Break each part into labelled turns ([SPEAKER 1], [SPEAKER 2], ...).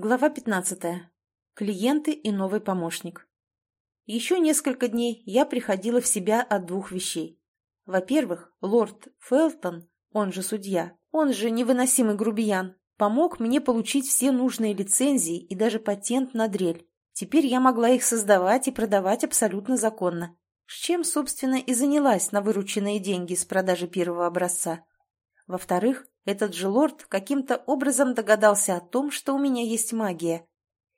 [SPEAKER 1] Глава 15. Клиенты и новый помощник. Еще несколько дней я приходила в себя от двух вещей. Во-первых, лорд Фелтон, он же судья, он же невыносимый грубиян, помог мне получить все нужные лицензии и даже патент на дрель. Теперь я могла их создавать и продавать абсолютно законно. С чем, собственно, и занялась на вырученные деньги с продажи первого образца. Во-вторых, этот же лорд каким-то образом догадался о том, что у меня есть магия.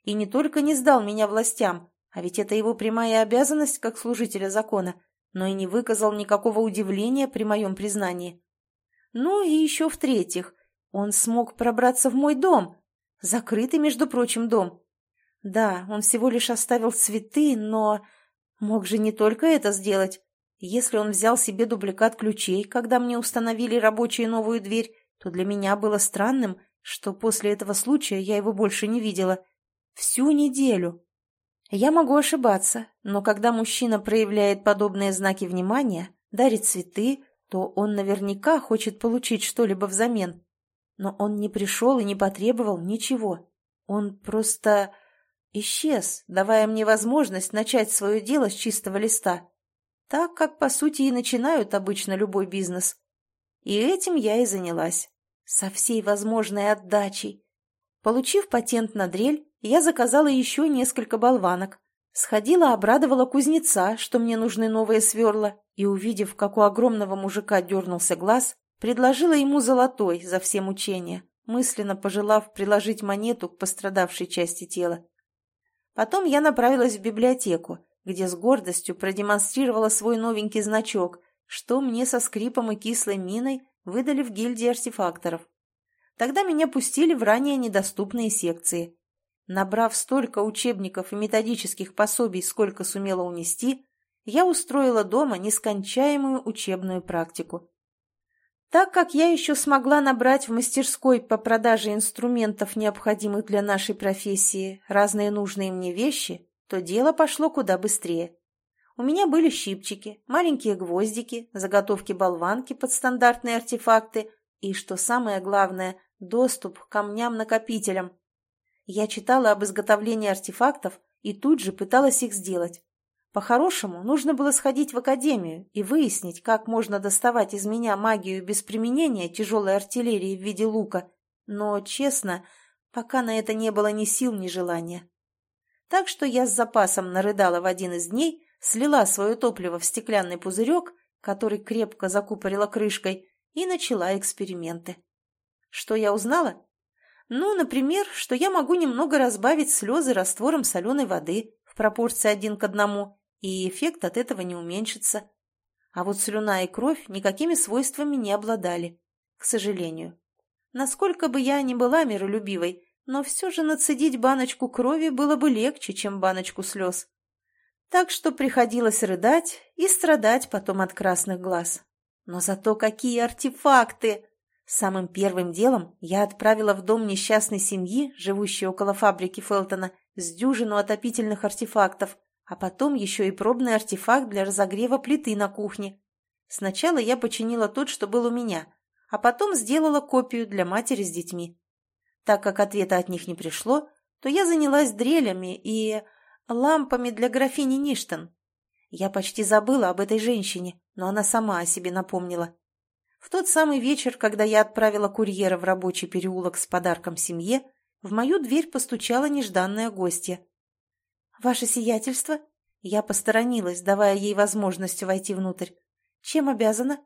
[SPEAKER 1] И не только не сдал меня властям, а ведь это его прямая обязанность как служителя закона, но и не выказал никакого удивления при моем признании. Ну и еще в-третьих, он смог пробраться в мой дом, закрытый, между прочим, дом. Да, он всего лишь оставил цветы, но мог же не только это сделать. Если он взял себе дубликат ключей, когда мне установили рабочую новую дверь, то для меня было странным, что после этого случая я его больше не видела. Всю неделю. Я могу ошибаться, но когда мужчина проявляет подобные знаки внимания, дарит цветы, то он наверняка хочет получить что-либо взамен. Но он не пришел и не потребовал ничего. Он просто исчез, давая мне возможность начать свое дело с чистого листа. Так как, по сути, и начинают обычно любой бизнес. И этим я и занялась. Со всей возможной отдачей. Получив патент на дрель, я заказала еще несколько болванок. Сходила, обрадовала кузнеца, что мне нужны новые сверла, и, увидев, как у огромного мужика дернулся глаз, предложила ему золотой за все мучения, мысленно пожелав приложить монету к пострадавшей части тела. Потом я направилась в библиотеку, где с гордостью продемонстрировала свой новенький значок, что мне со скрипом и кислой миной выдали в гильдии артефакторов. Тогда меня пустили в ранее недоступные секции. Набрав столько учебников и методических пособий, сколько сумела унести, я устроила дома нескончаемую учебную практику. Так как я еще смогла набрать в мастерской по продаже инструментов, необходимых для нашей профессии, разные нужные мне вещи, то дело пошло куда быстрее. У меня были щипчики, маленькие гвоздики, заготовки-болванки под стандартные артефакты и, что самое главное, доступ к камням-накопителям. Я читала об изготовлении артефактов и тут же пыталась их сделать. По-хорошему, нужно было сходить в академию и выяснить, как можно доставать из меня магию без применения тяжелой артиллерии в виде лука. Но, честно, пока на это не было ни сил, ни желания. Так что я с запасом нарыдала в один из дней, слила свое топливо в стеклянный пузырек, который крепко закупорила крышкой, и начала эксперименты. Что я узнала? Ну, например, что я могу немного разбавить слезы раствором соленой воды в пропорции один к одному, и эффект от этого не уменьшится. А вот слюна и кровь никакими свойствами не обладали, к сожалению. Насколько бы я ни была миролюбивой, но все же нацедить баночку крови было бы легче, чем баночку слез. Так что приходилось рыдать и страдать потом от красных глаз. Но зато какие артефакты! Самым первым делом я отправила в дом несчастной семьи, живущей около фабрики Фелтона, с дюжину отопительных артефактов, а потом еще и пробный артефакт для разогрева плиты на кухне. Сначала я починила тот, что был у меня, а потом сделала копию для матери с детьми. Так как ответа от них не пришло, то я занялась дрелями и лампами для графини Ништон. Я почти забыла об этой женщине, но она сама о себе напомнила. В тот самый вечер, когда я отправила курьера в рабочий переулок с подарком семье, в мою дверь постучала нежданная гостья. «Ваше сиятельство?» Я посторонилась, давая ей возможность войти внутрь. «Чем обязана?»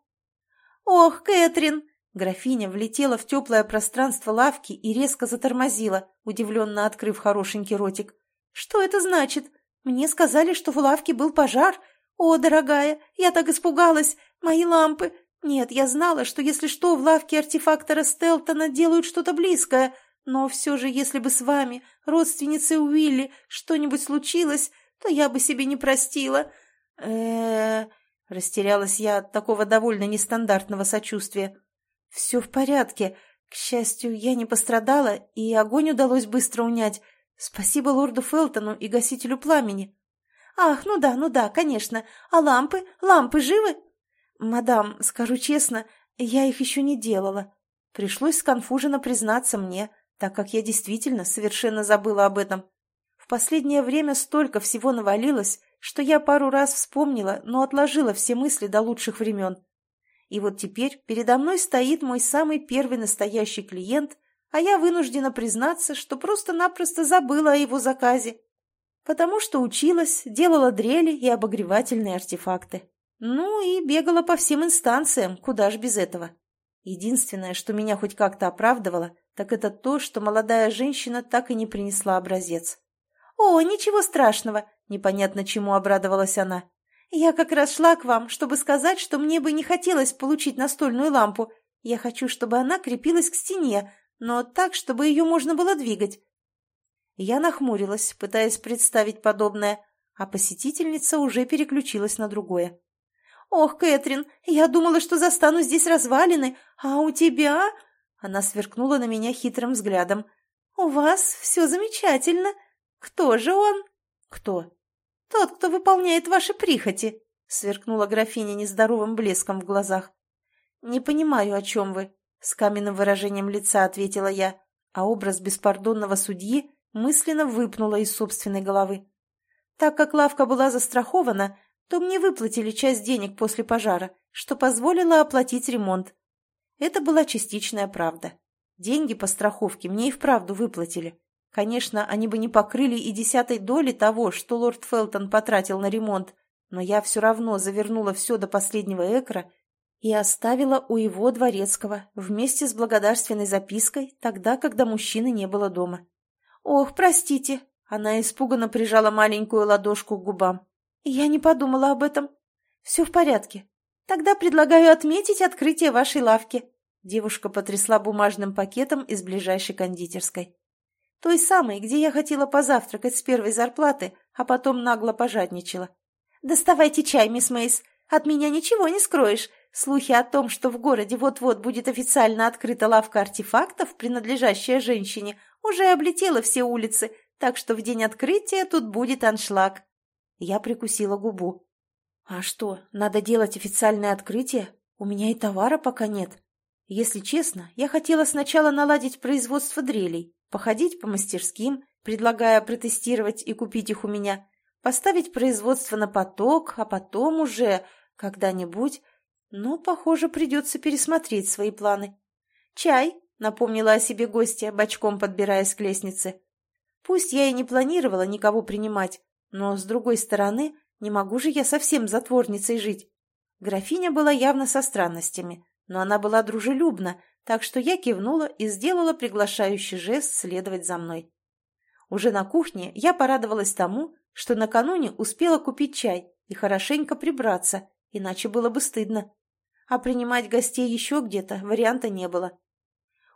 [SPEAKER 1] «Ох, Кэтрин!» Графиня влетела в теплое пространство лавки и резко затормозила, удивленно открыв хорошенький ротик. «Что это значит? Мне сказали, что в лавке был пожар. О, дорогая, я так испугалась! Мои лампы! Нет, я знала, что если что, в лавке артефактора Стелтона делают что-то близкое, но все же, если бы с вами, родственницей Уилли, что-нибудь случилось, то я бы себе не простила. э Растерялась я от такого довольно нестандартного сочувствия. «Все в порядке. К счастью, я не пострадала, и огонь удалось быстро унять. Спасибо лорду Фелтону и гасителю пламени. Ах, ну да, ну да, конечно. А лампы? Лампы живы? Мадам, скажу честно, я их еще не делала. Пришлось сконфуженно признаться мне, так как я действительно совершенно забыла об этом. В последнее время столько всего навалилось, что я пару раз вспомнила, но отложила все мысли до лучших времен. И вот теперь передо мной стоит мой самый первый настоящий клиент, а я вынуждена признаться, что просто-напросто забыла о его заказе. Потому что училась, делала дрели и обогревательные артефакты. Ну и бегала по всем инстанциям, куда ж без этого. Единственное, что меня хоть как-то оправдывало, так это то, что молодая женщина так и не принесла образец. «О, ничего страшного!» — непонятно чему обрадовалась она. «Я как раз шла к вам, чтобы сказать, что мне бы не хотелось получить настольную лампу. Я хочу, чтобы она крепилась к стене, но так, чтобы ее можно было двигать». Я нахмурилась, пытаясь представить подобное, а посетительница уже переключилась на другое. «Ох, Кэтрин, я думала, что застану здесь развалины, а у тебя...» Она сверкнула на меня хитрым взглядом. «У вас все замечательно. Кто же он?» «Кто?» «Тот, кто выполняет ваши прихоти», — сверкнула графиня нездоровым блеском в глазах. «Не понимаю, о чем вы», — с каменным выражением лица ответила я, а образ беспардонного судьи мысленно выпнула из собственной головы. Так как лавка была застрахована, то мне выплатили часть денег после пожара, что позволило оплатить ремонт. Это была частичная правда. Деньги по страховке мне и вправду выплатили. Конечно, они бы не покрыли и десятой доли того, что лорд Фелтон потратил на ремонт, но я все равно завернула все до последнего экра и оставила у его дворецкого вместе с благодарственной запиской тогда, когда мужчины не было дома. «Ох, простите!» — она испуганно прижала маленькую ладошку к губам. «Я не подумала об этом. Все в порядке. Тогда предлагаю отметить открытие вашей лавки». Девушка потрясла бумажным пакетом из ближайшей кондитерской. Той самой, где я хотела позавтракать с первой зарплаты, а потом нагло пожадничала. «Доставайте чай, мисс Мейс. От меня ничего не скроешь. Слухи о том, что в городе вот-вот будет официально открыта лавка артефактов, принадлежащая женщине, уже облетела все улицы, так что в день открытия тут будет аншлаг». Я прикусила губу. «А что, надо делать официальное открытие? У меня и товара пока нет. Если честно, я хотела сначала наладить производство дрелей, походить по мастерским, предлагая протестировать и купить их у меня, поставить производство на поток, а потом уже когда-нибудь... Но, похоже, придется пересмотреть свои планы. «Чай!» — напомнила о себе гостья, бочком подбираясь к лестнице. Пусть я и не планировала никого принимать, но, с другой стороны, не могу же я совсем затворницей жить. Графиня была явно со странностями, но она была дружелюбна, так что я кивнула и сделала приглашающий жест следовать за мной. Уже на кухне я порадовалась тому, что накануне успела купить чай и хорошенько прибраться, иначе было бы стыдно. А принимать гостей еще где-то варианта не было.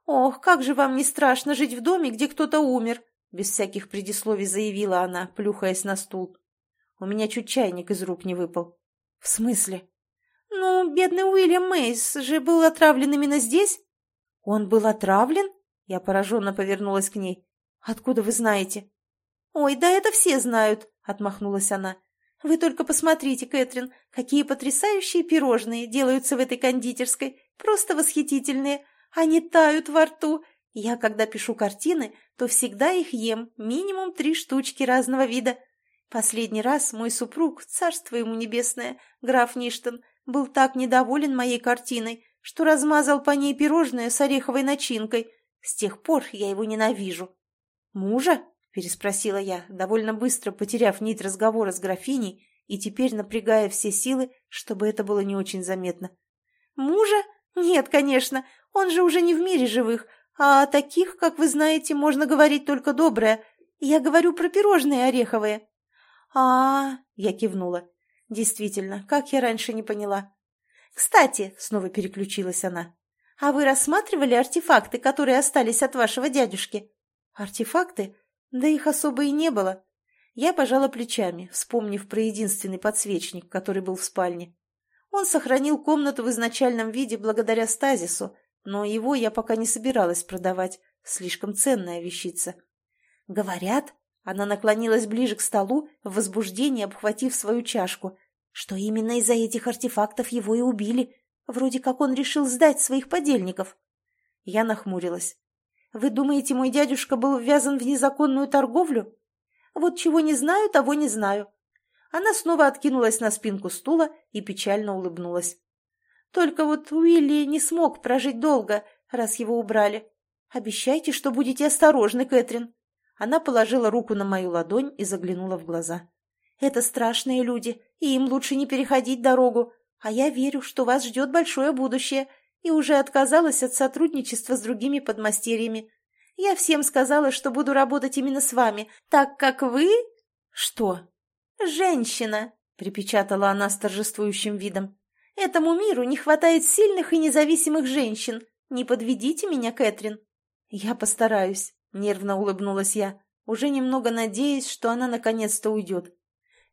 [SPEAKER 1] «Ох, как же вам не страшно жить в доме, где кто-то умер!» Без всяких предисловий заявила она, плюхаясь на стул. У меня чуть чайник из рук не выпал. В смысле? Ну, бедный Уильям Мейс же был отравлен именно здесь. Он был отравлен? Я пораженно повернулась к ней. Откуда вы знаете? Ой, да это все знают, отмахнулась она. Вы только посмотрите, Кэтрин, какие потрясающие пирожные делаются в этой кондитерской. Просто восхитительные. Они тают во рту. Я, когда пишу картины, то всегда их ем, минимум три штучки разного вида. Последний раз мой супруг, царство ему небесное, граф Ништон, был так недоволен моей картиной, что размазал по ней пирожное с ореховой начинкой. С тех пор я его ненавижу. «Мужа?» – переспросила я, довольно быстро потеряв нить разговора с графиней и теперь напрягая все силы, чтобы это было не очень заметно. «Мужа? Нет, конечно, он же уже не в мире живых, а о таких, как вы знаете, можно говорить только доброе. Я говорю про пирожные ореховые» а, я кивнула. «Действительно, как я раньше не поняла». «Кстати», — снова переключилась она, — «а вы рассматривали артефакты, которые остались от вашего дядюшки?» «Артефакты? Да их особо и не было». Я пожала плечами, вспомнив про единственный подсвечник, который был в спальне. Он сохранил комнату в изначальном виде благодаря стазису, но его я пока не собиралась продавать, слишком ценная вещица. Говорят, она наклонилась ближе к столу, в возбуждении обхватив свою чашку, что именно из-за этих артефактов его и убили. Вроде как он решил сдать своих подельников. Я нахмурилась. Вы думаете, мой дядюшка был ввязан в незаконную торговлю? Вот чего не знаю, того не знаю. Она снова откинулась на спинку стула и печально улыбнулась. Только вот Уилли не смог прожить долго, раз его убрали. Обещайте, что будете осторожны, Кэтрин. Она положила руку на мою ладонь и заглянула в глаза. Это страшные люди, и им лучше не переходить дорогу. А я верю, что вас ждет большое будущее, и уже отказалась от сотрудничества с другими подмастерьями. Я всем сказала, что буду работать именно с вами, так как вы... Что? Женщина, припечатала она с торжествующим видом. Этому миру не хватает сильных и независимых женщин. Не подведите меня, Кэтрин. Я постараюсь, нервно улыбнулась я, уже немного надеясь, что она наконец-то уйдет.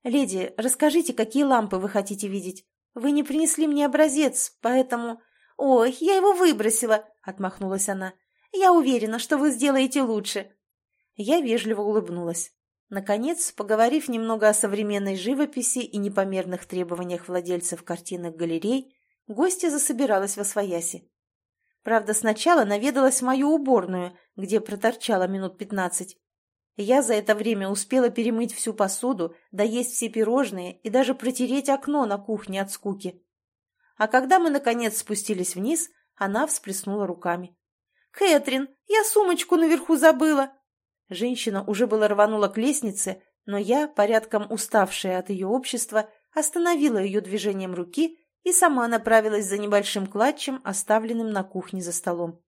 [SPEAKER 1] «Леди, расскажите, какие лампы вы хотите видеть? Вы не принесли мне образец, поэтому...» «Ой, я его выбросила!» — отмахнулась она. «Я уверена, что вы сделаете лучше!» Я вежливо улыбнулась. Наконец, поговорив немного о современной живописи и непомерных требованиях владельцев картинных галерей, гостья засобиралась во свояси. Правда, сначала наведалась в мою уборную, где проторчала минут пятнадцать. Я за это время успела перемыть всю посуду, доесть все пирожные и даже протереть окно на кухне от скуки. А когда мы, наконец, спустились вниз, она всплеснула руками. «Кэтрин, я сумочку наверху забыла!» Женщина уже было рванула к лестнице, но я, порядком уставшая от ее общества, остановила ее движением руки и сама направилась за небольшим клатчем, оставленным на кухне за столом.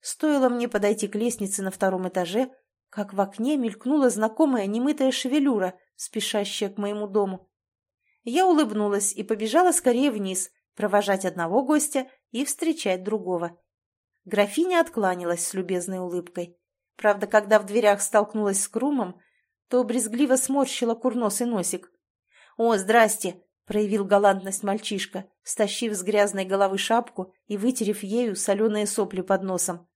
[SPEAKER 1] Стоило мне подойти к лестнице на втором этаже, как в окне мелькнула знакомая немытая шевелюра, спешащая к моему дому. Я улыбнулась и побежала скорее вниз, провожать одного гостя и встречать другого. Графиня откланялась с любезной улыбкой. Правда, когда в дверях столкнулась с Крумом, то брезгливо сморщила курносый носик. «О, здрасте!» — проявил галантность мальчишка, стащив с грязной головы шапку и вытерев ею соленые сопли под носом.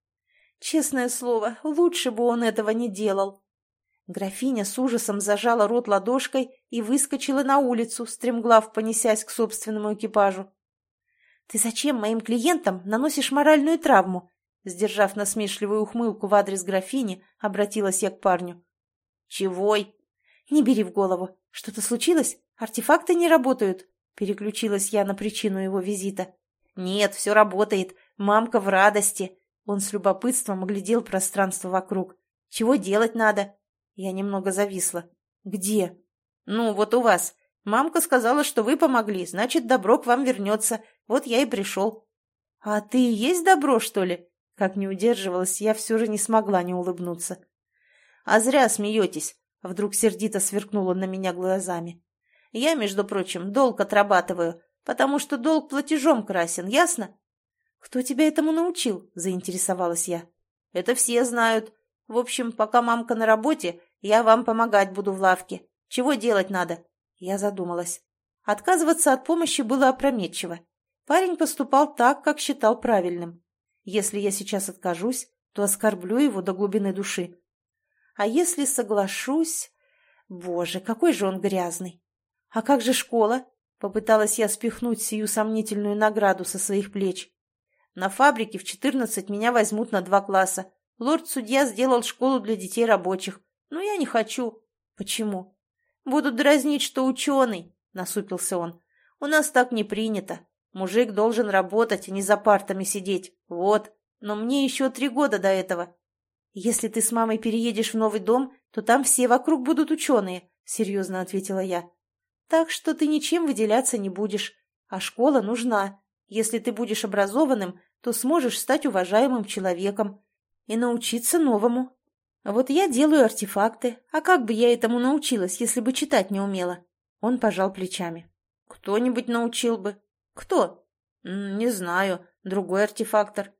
[SPEAKER 1] Честное слово, лучше бы он этого не делал. Графиня с ужасом зажала рот ладошкой и выскочила на улицу, стремглав понесясь к собственному экипажу. «Ты зачем моим клиентам наносишь моральную травму?» Сдержав насмешливую ухмылку в адрес графини, обратилась я к парню. «Чегой?» «Не бери в голову. Что-то случилось? Артефакты не работают?» Переключилась я на причину его визита. «Нет, все работает. Мамка в радости». Он с любопытством оглядел пространство вокруг. «Чего делать надо?» Я немного зависла. «Где?» «Ну, вот у вас. Мамка сказала, что вы помогли, значит, добро к вам вернется. Вот я и пришел». «А ты и есть добро, что ли?» Как не удерживалась, я все же не смогла не улыбнуться. «А зря смеетесь», — вдруг сердито сверкнул он на меня глазами. «Я, между прочим, долг отрабатываю, потому что долг платежом красен, ясно?» «Кто тебя этому научил?» — заинтересовалась я. «Это все знают. В общем, пока мамка на работе, я вам помогать буду в лавке. Чего делать надо?» Я задумалась. Отказываться от помощи было опрометчиво. Парень поступал так, как считал правильным. Если я сейчас откажусь, то оскорблю его до глубины души. А если соглашусь... Боже, какой же он грязный! А как же школа? Попыталась я спихнуть сию сомнительную награду со своих плеч. На фабрике в четырнадцать меня возьмут на два класса. Лорд-судья сделал школу для детей рабочих. Но я не хочу. Почему? Будут дразнить, что ученый, — насупился он. У нас так не принято. Мужик должен работать, а не за партами сидеть. Вот. Но мне еще три года до этого. Если ты с мамой переедешь в новый дом, то там все вокруг будут ученые, — серьезно ответила я. Так что ты ничем выделяться не будешь. А школа нужна. Если ты будешь образованным, то сможешь стать уважаемым человеком и научиться новому. Вот я делаю артефакты, а как бы я этому научилась, если бы читать не умела? Он пожал плечами. Кто-нибудь научил бы. Кто? Не знаю, другой артефактор.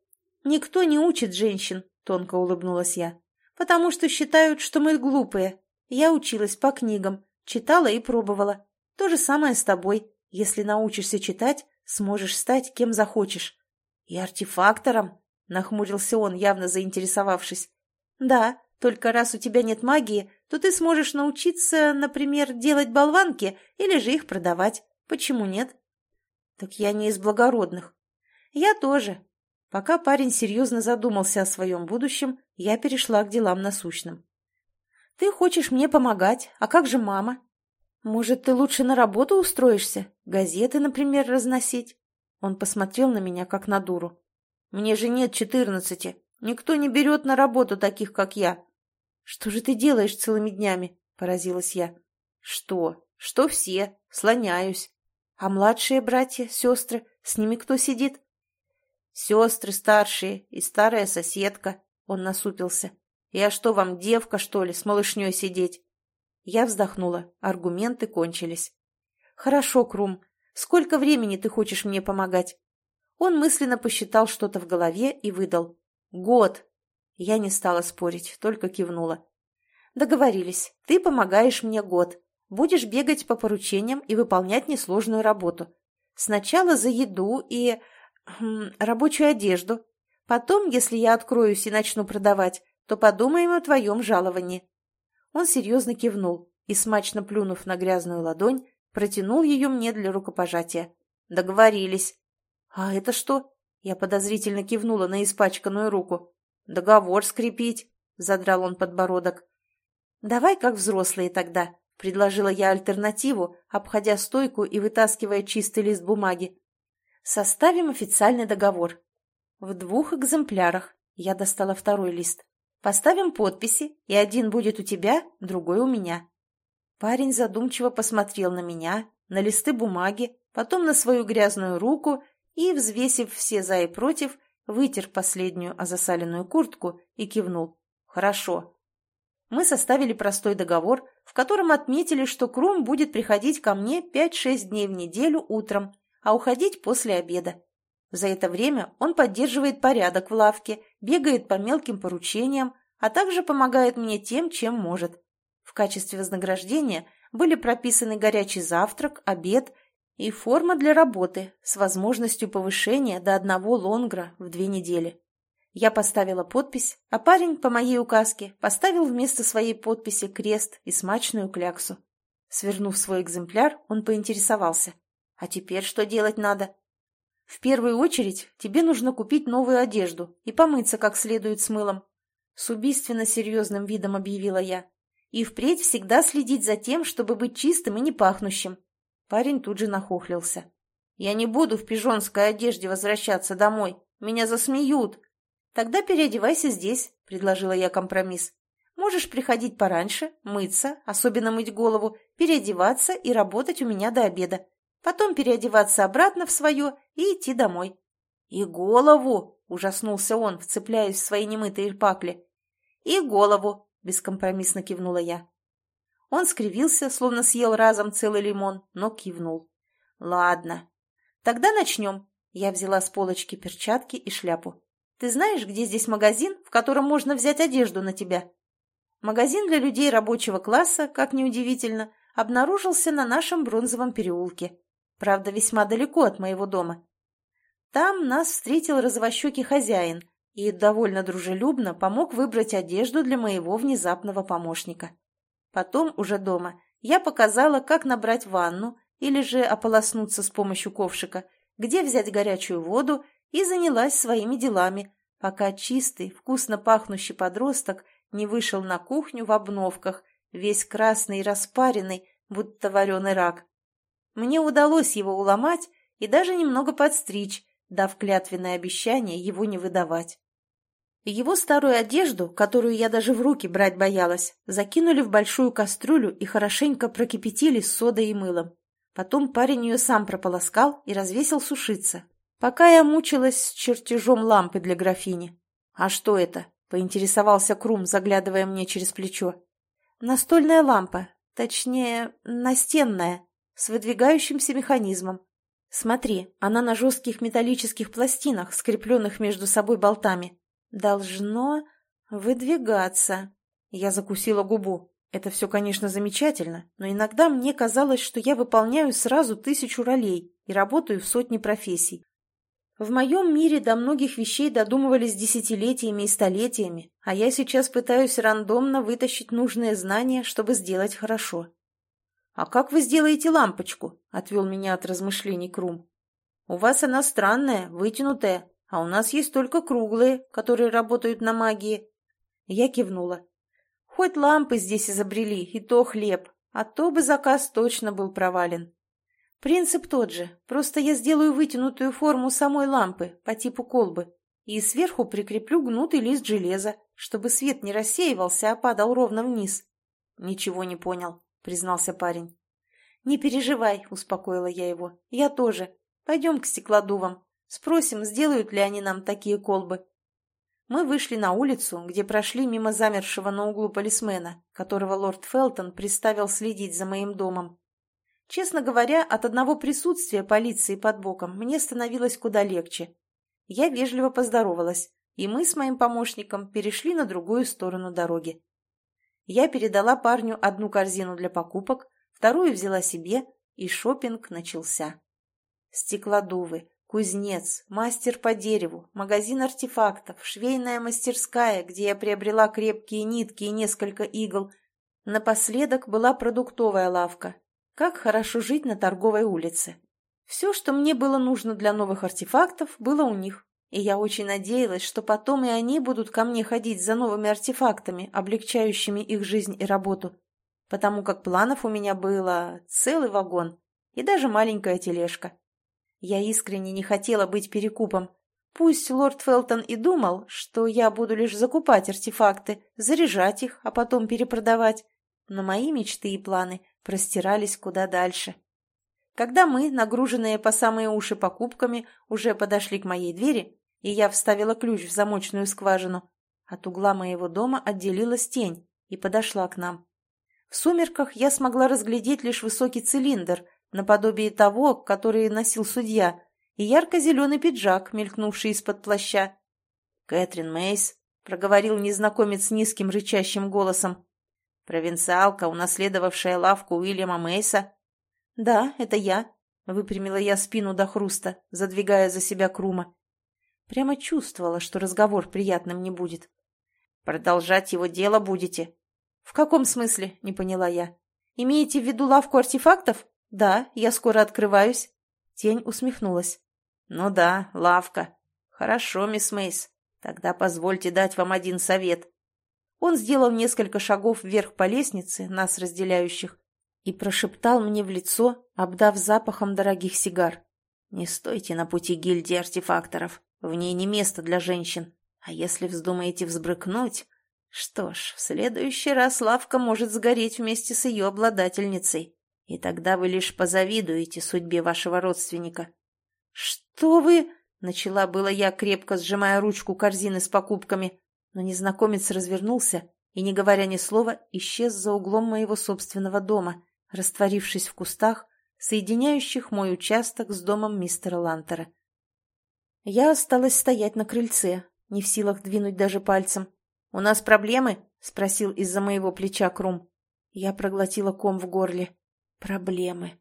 [SPEAKER 1] Никто не учит женщин, тонко улыбнулась я. Потому что считают, что мы глупые. Я училась по книгам, читала и пробовала. То же самое с тобой. Если научишься читать, сможешь стать кем захочешь. И артефактором, нахмурился он, явно заинтересовавшись. Да, только раз у тебя нет магии, то ты сможешь научиться, например, делать болванки или же их продавать. Почему нет? Так я не из благородных. Я тоже. Пока парень серьезно задумался о своем будущем, я перешла к делам насущным. «Ты хочешь мне помогать, а как же мама? Может, ты лучше на работу устроишься? Газеты, например, разносить?» Он посмотрел на меня, как на дуру. «Мне же нет четырнадцати. Никто не берет на работу таких, как я». «Что же ты делаешь целыми днями?» – поразилась я. «Что? Что все? Слоняюсь. А младшие братья, сестры, с ними кто сидит?» «Сестры старшие и старая соседка», — он насупился. «Я что, вам девка, что ли, с малышней сидеть?» Я вздохнула. Аргументы кончились. «Хорошо, Крум. Сколько времени ты хочешь мне помогать?» Он мысленно посчитал что-то в голове и выдал. «Год». Я не стала спорить, только кивнула. «Договорились. Ты помогаешь мне год. Будешь бегать по поручениям и выполнять несложную работу. Сначала за еду и... Хм, рабочую одежду. Потом, если я откроюсь и начну продавать, то подумаем о твоем жаловании». Он серьезно кивнул и, смачно плюнув на грязную ладонь, протянул ее мне для рукопожатия. «Договорились». «А это что?» Я подозрительно кивнула на испачканную руку. «Договор скрепить», — задрал он подбородок. «Давай как взрослые тогда», — предложила я альтернативу, обходя стойку и вытаскивая чистый лист бумаги. «Составим официальный договор. В двух экземплярах. Я достала второй лист. Поставим подписи, и один будет у тебя, другой у меня. Парень задумчиво посмотрел на меня, на листы бумаги, потом на свою грязную руку и, взвесив все за и против, вытер последнюю озасаленную куртку и кивнул. «Хорошо». Мы составили простой договор, в котором отметили, что Крум будет приходить ко мне 5-6 дней в неделю утром, а уходить после обеда. За это время он поддерживает порядок в лавке, бегает по мелким поручениям, а также помогает мне тем, чем может. В качестве вознаграждения были прописаны горячий завтрак, обед и форма для работы с возможностью повышения до одного лонгра в две недели. Я поставила подпись, а парень, по моей указке, поставил вместо своей подписи крест и смачную кляксу. Свернув свой экземпляр, он поинтересовался. «А теперь что делать надо?» В первую очередь тебе нужно купить новую одежду и помыться как следует с мылом. С убийственно серьезным видом объявила я. И впредь всегда следить за тем, чтобы быть чистым и не пахнущим. Парень тут же нахохлился. Я не буду в пижонской одежде возвращаться домой. Меня засмеют. Тогда переодевайся здесь, предложила я компромисс. Можешь приходить пораньше, мыться, особенно мыть голову, переодеваться и работать у меня до обеда потом переодеваться обратно в свое и идти домой. «И голову!» — ужаснулся он, вцепляясь в свои немытые пакли. «И голову!» — бескомпромиссно кивнула я. Он скривился, словно съел разом целый лимон, но кивнул. «Ладно. Тогда начнем». Я взяла с полочки перчатки и шляпу. «Ты знаешь, где здесь магазин, в котором можно взять одежду на тебя?» Магазин для людей рабочего класса, как неудивительно, обнаружился на нашем бронзовом переулке правда, весьма далеко от моего дома. Там нас встретил розовощекий хозяин и довольно дружелюбно помог выбрать одежду для моего внезапного помощника. Потом, уже дома, я показала, как набрать ванну или же ополоснуться с помощью ковшика, где взять горячую воду и занялась своими делами, пока чистый, вкусно пахнущий подросток не вышел на кухню в обновках, весь красный и распаренный, будто вареный рак. Мне удалось его уломать и даже немного подстричь, дав клятвенное обещание его не выдавать. Его старую одежду, которую я даже в руки брать боялась, закинули в большую кастрюлю и хорошенько прокипятили с содой и мылом. Потом парень ее сам прополоскал и развесил сушиться, пока я мучилась с чертежом лампы для графини. «А что это?» — поинтересовался Крум, заглядывая мне через плечо. «Настольная лампа, точнее, настенная», с выдвигающимся механизмом. Смотри, она на жестких металлических пластинах, скрепленных между собой болтами. Должно выдвигаться. Я закусила губу. Это все, конечно, замечательно, но иногда мне казалось, что я выполняю сразу тысячу ролей и работаю в сотне профессий. В моем мире до многих вещей додумывались десятилетиями и столетиями, а я сейчас пытаюсь рандомно вытащить нужные знания, чтобы сделать хорошо. «А как вы сделаете лампочку?» — отвел меня от размышлений Крум. «У вас она странная, вытянутая, А у нас есть только круглые, которые работают на магии. Я кивнула. Хоть лампы здесь изобрели, и то хлеб, а то бы заказ точно был провален. Принцип тот же, просто я сделаю вытянутую форму самой лампы по типу колбы и сверху прикреплю гнутый лист железа, чтобы свет не рассеивался, а падал ровно вниз. «Ничего не понял», — признался парень. «Не переживай», — успокоила я его. «Я тоже. Пойдем к стеклодувам. Спросим, сделают ли они нам такие колбы». Мы вышли на улицу, где прошли мимо замершего на углу полисмена, которого лорд Фелтон приставил следить за моим домом. Честно говоря, от одного присутствия полиции под боком мне становилось куда легче. Я вежливо поздоровалась, и мы с моим помощником перешли на другую сторону дороги. Я передала парню одну корзину для покупок, вторую взяла себе, и шопинг начался. Стеклодувы, кузнец, мастер по дереву, магазин артефактов, швейная мастерская, где я приобрела крепкие нитки и несколько игл. Напоследок была продуктовая лавка, как хорошо жить на торговой улице. Все, что мне было нужно для новых артефактов, было у них. И я очень надеялась, что потом и они будут ко мне ходить за новыми артефактами, облегчающими их жизнь и работу. Потому как планов у меня было целый вагон и даже маленькая тележка. Я искренне не хотела быть перекупом. Пусть лорд Фелтон и думал, что я буду лишь закупать артефакты, заряжать их, а потом перепродавать. Но мои мечты и планы простирались куда дальше. Когда мы, нагруженные по самые уши покупками, уже подошли к моей двери, и я вставила ключ в замочную скважину, от угла моего дома отделилась тень и подошла к нам. В сумерках я смогла разглядеть лишь высокий цилиндр, наподобие того, который носил судья, и ярко-зеленый пиджак, мелькнувший из-под плаща. «Кэтрин Мейс», — проговорил незнакомец низким рычащим голосом, Провинциалка, унаследовавшая лавку Уильяма Мейса? Да, это я. Выпрямила я спину до хруста, задвигая за себя Крума. Прямо чувствовала, что разговор приятным не будет. Продолжать его дело будете? В каком смысле? Не поняла я. Имеете в виду лавку артефактов? Да, я скоро открываюсь. Тень усмехнулась. Ну да, лавка. Хорошо, мисс Мейс. Тогда позвольте дать вам один совет. Он сделал несколько шагов вверх по лестнице, нас разделяющих, и прошептал мне в лицо, обдав запахом дорогих сигар. «Не стойте на пути гильдии артефакторов. В ней не место для женщин. А если вздумаете взбрыкнуть... Что ж, в следующий раз лавка может сгореть вместе с ее обладательницей, и тогда вы лишь позавидуете судьбе вашего родственника». «Что вы...» — начала было я, крепко сжимая ручку корзины с покупками, но незнакомец развернулся и, не говоря ни слова, исчез за углом моего собственного дома, растворившись в кустах, соединяющих мой участок с домом мистера Лантера. Я осталась стоять на крыльце, не в силах двинуть даже пальцем. «У нас проблемы?» — спросил из-за моего плеча Крум. Я проглотила ком в горле. «Проблемы».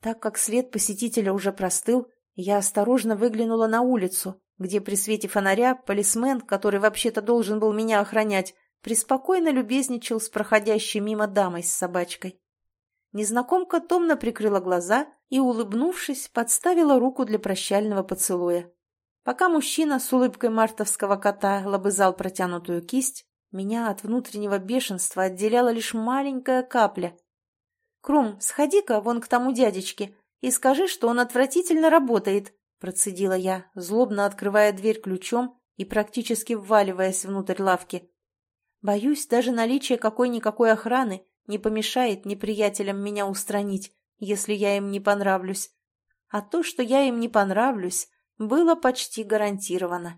[SPEAKER 1] Так как след посетителя уже простыл, я осторожно выглянула на улицу, где при свете фонаря полисмен, который вообще-то должен был меня охранять, преспокойно любезничал с проходящей мимо дамой с собачкой. Незнакомка томно прикрыла глаза и, улыбнувшись, подставила руку для прощального поцелуя. Пока мужчина с улыбкой мартовского кота лобызал протянутую кисть, меня от внутреннего бешенства отделяла лишь маленькая капля. «Крум, сходи-ка вон к тому дядечке и скажи, что он отвратительно работает», Процедила я, злобно открывая дверь ключом и практически вваливаясь внутрь лавки. Боюсь, даже наличие какой-никакой охраны не помешает неприятелям меня устранить, если я им не понравлюсь. А то, что я им не понравлюсь, было почти гарантировано.